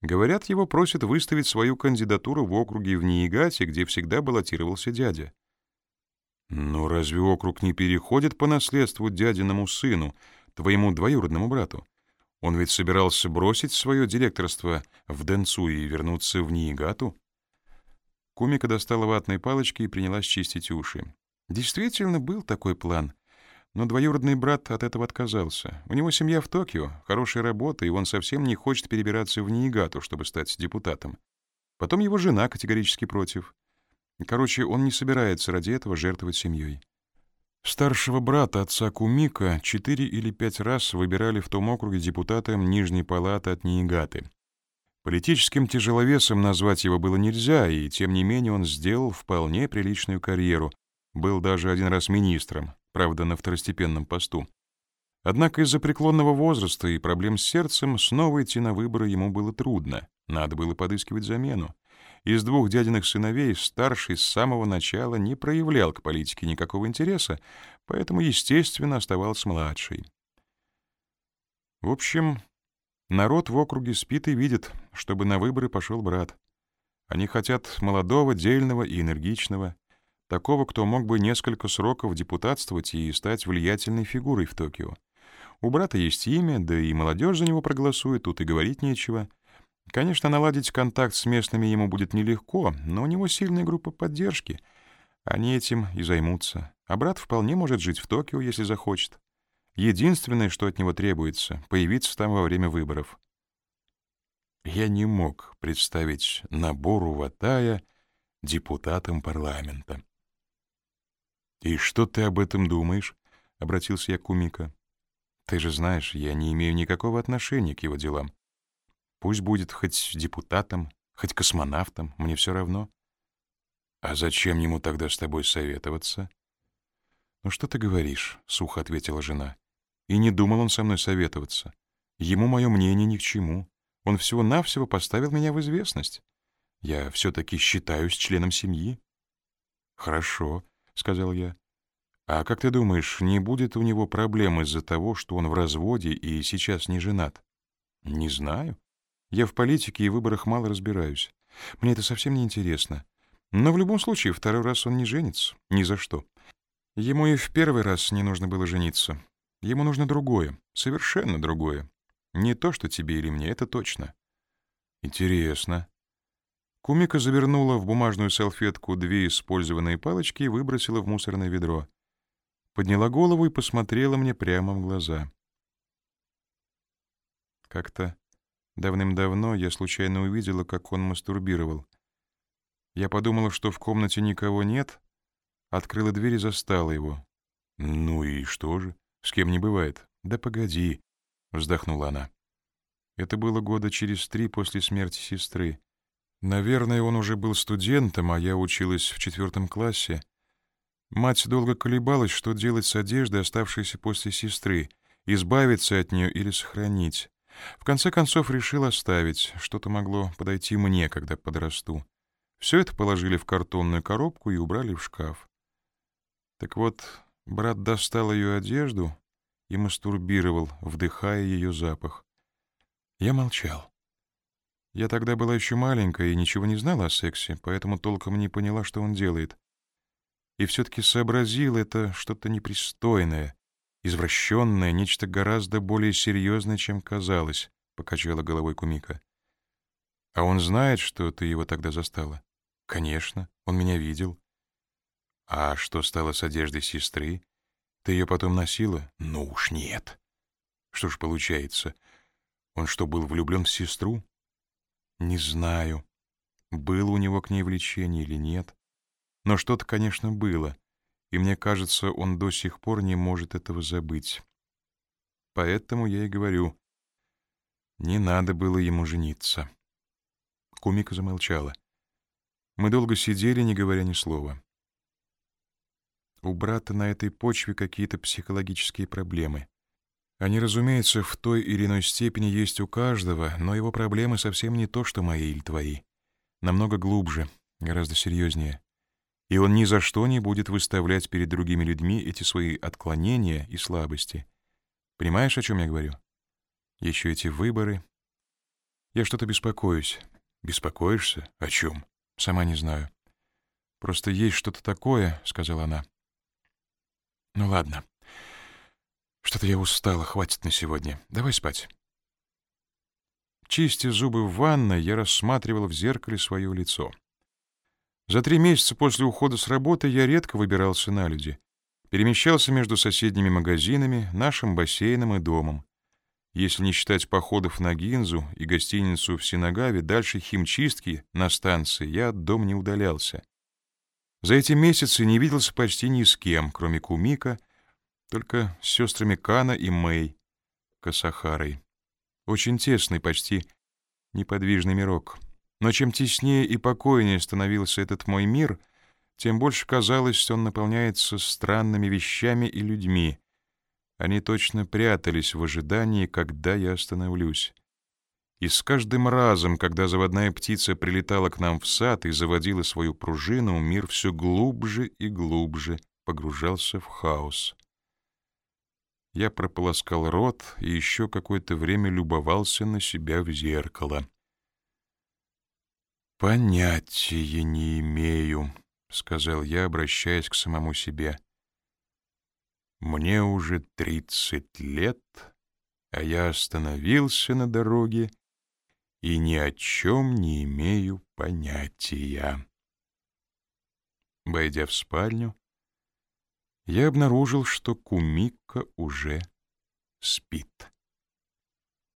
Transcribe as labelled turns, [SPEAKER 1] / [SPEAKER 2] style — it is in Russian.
[SPEAKER 1] Говорят, его просят выставить свою кандидатуру в округе в Ниигате, где всегда баллотировался дядя. Но разве округ не переходит по наследству дядиному сыну, твоему двоюродному брату? Он ведь собирался бросить свое директорство в Денцу и вернуться в Ниигату. Кумика достала ватные палочки и принялась чистить уши. Действительно, был такой план. Но двоюродный брат от этого отказался. У него семья в Токио, хорошая работа, и он совсем не хочет перебираться в Ниигату, чтобы стать депутатом. Потом его жена категорически против. Короче, он не собирается ради этого жертвовать семьей. Старшего брата отца Кумика четыре или пять раз выбирали в том округе депутатом Нижней палаты от Ниигаты. Политическим тяжеловесом назвать его было нельзя, и тем не менее он сделал вполне приличную карьеру. Был даже один раз министром, правда, на второстепенном посту. Однако из-за преклонного возраста и проблем с сердцем снова идти на выборы ему было трудно. Надо было подыскивать замену. Из двух дядиных сыновей старший с самого начала не проявлял к политике никакого интереса, поэтому, естественно, оставался младший. В общем, народ в округе спит и видит, чтобы на выборы пошел брат. Они хотят молодого, дельного и энергичного, такого, кто мог бы несколько сроков депутатствовать и стать влиятельной фигурой в Токио. У брата есть имя, да и молодежь за него проголосует, тут и говорить нечего. Конечно, наладить контакт с местными ему будет нелегко, но у него сильная группа поддержки. Они этим и займутся. А брат вполне может жить в Токио, если захочет. Единственное, что от него требуется — появиться там во время выборов. Я не мог представить Набору Ватая депутатом парламента. «И что ты об этом думаешь?» — обратился я к Кумика. «Ты же знаешь, я не имею никакого отношения к его делам. Пусть будет хоть депутатом, хоть космонавтом, мне все равно. А зачем ему тогда с тобой советоваться? Ну что ты говоришь, сухо ответила жена. И не думал он со мной советоваться. Ему мое мнение ни к чему. Он всего-навсего поставил меня в известность. Я все-таки считаюсь членом семьи. Хорошо, сказал я. А как ты думаешь, не будет у него проблем из-за того, что он в разводе и сейчас не женат? Не знаю, я в политике и выборах мало разбираюсь. Мне это совсем не интересно. Но в любом случае, второй раз он не женится. Ни за что. Ему и в первый раз не нужно было жениться. Ему нужно другое. Совершенно другое. Не то, что тебе или мне, это точно. Интересно. Кумика завернула в бумажную салфетку две использованные палочки и выбросила в мусорное ведро. Подняла голову и посмотрела мне прямо в глаза. Как-то Давным-давно я случайно увидела, как он мастурбировал. Я подумала, что в комнате никого нет, открыла дверь и застала его. «Ну и что же? С кем не бывает?» «Да погоди», — вздохнула она. Это было года через три после смерти сестры. Наверное, он уже был студентом, а я училась в четвертом классе. Мать долго колебалась, что делать с одеждой, оставшейся после сестры, избавиться от нее или сохранить. В конце концов решил оставить, что-то могло подойти мне, когда подрасту. Все это положили в картонную коробку и убрали в шкаф. Так вот, брат достал ее одежду и мастурбировал, вдыхая ее запах. Я молчал. Я тогда была еще маленькая и ничего не знала о сексе, поэтому толком не поняла, что он делает. И все-таки сообразил это что-то непристойное, извращенное, нечто гораздо более серьезное, чем казалось, — покачала головой Кумика. — А он знает, что ты его тогда застала? — Конечно, он меня видел. — А что стало с одеждой сестры? Ты ее потом носила? — Ну уж нет. — Что ж получается, он что, был влюблен в сестру? — Не знаю, было у него к ней влечение или нет. Но что-то, конечно, было — и мне кажется, он до сих пор не может этого забыть. Поэтому я и говорю, не надо было ему жениться. Кумика замолчала. Мы долго сидели, не говоря ни слова. У брата на этой почве какие-то психологические проблемы. Они, разумеется, в той или иной степени есть у каждого, но его проблемы совсем не то, что мои или твои. Намного глубже, гораздо серьезнее и он ни за что не будет выставлять перед другими людьми эти свои отклонения и слабости. Понимаешь, о чем я говорю? Еще эти выборы. Я что-то беспокоюсь. Беспокоишься? О чем? Сама не знаю. Просто есть что-то такое, сказала она. Ну ладно. Что-то я устала, хватит на сегодня. Давай спать. Чистя зубы в ванной, я рассматривал в зеркале свое лицо. За три месяца после ухода с работы я редко выбирался на люди. Перемещался между соседними магазинами, нашим бассейном и домом. Если не считать походов на Гинзу и гостиницу в Синагаве, дальше химчистки на станции я от дома не удалялся. За эти месяцы не виделся почти ни с кем, кроме Кумика, только с сестрами Кана и Мэй Касахарой. Очень тесный, почти неподвижный мирок. Но чем теснее и покойнее становился этот мой мир, тем больше казалось, что он наполняется странными вещами и людьми. Они точно прятались в ожидании, когда я остановлюсь. И с каждым разом, когда заводная птица прилетала к нам в сад и заводила свою пружину, мир все глубже и глубже погружался в хаос. Я прополоскал рот и еще какое-то время любовался на себя в зеркало. «Понятия не имею», — сказал я, обращаясь к самому себе. «Мне уже тридцать лет, а я остановился на дороге и ни о чем не имею понятия». Войдя в спальню, я обнаружил, что Кумика уже спит.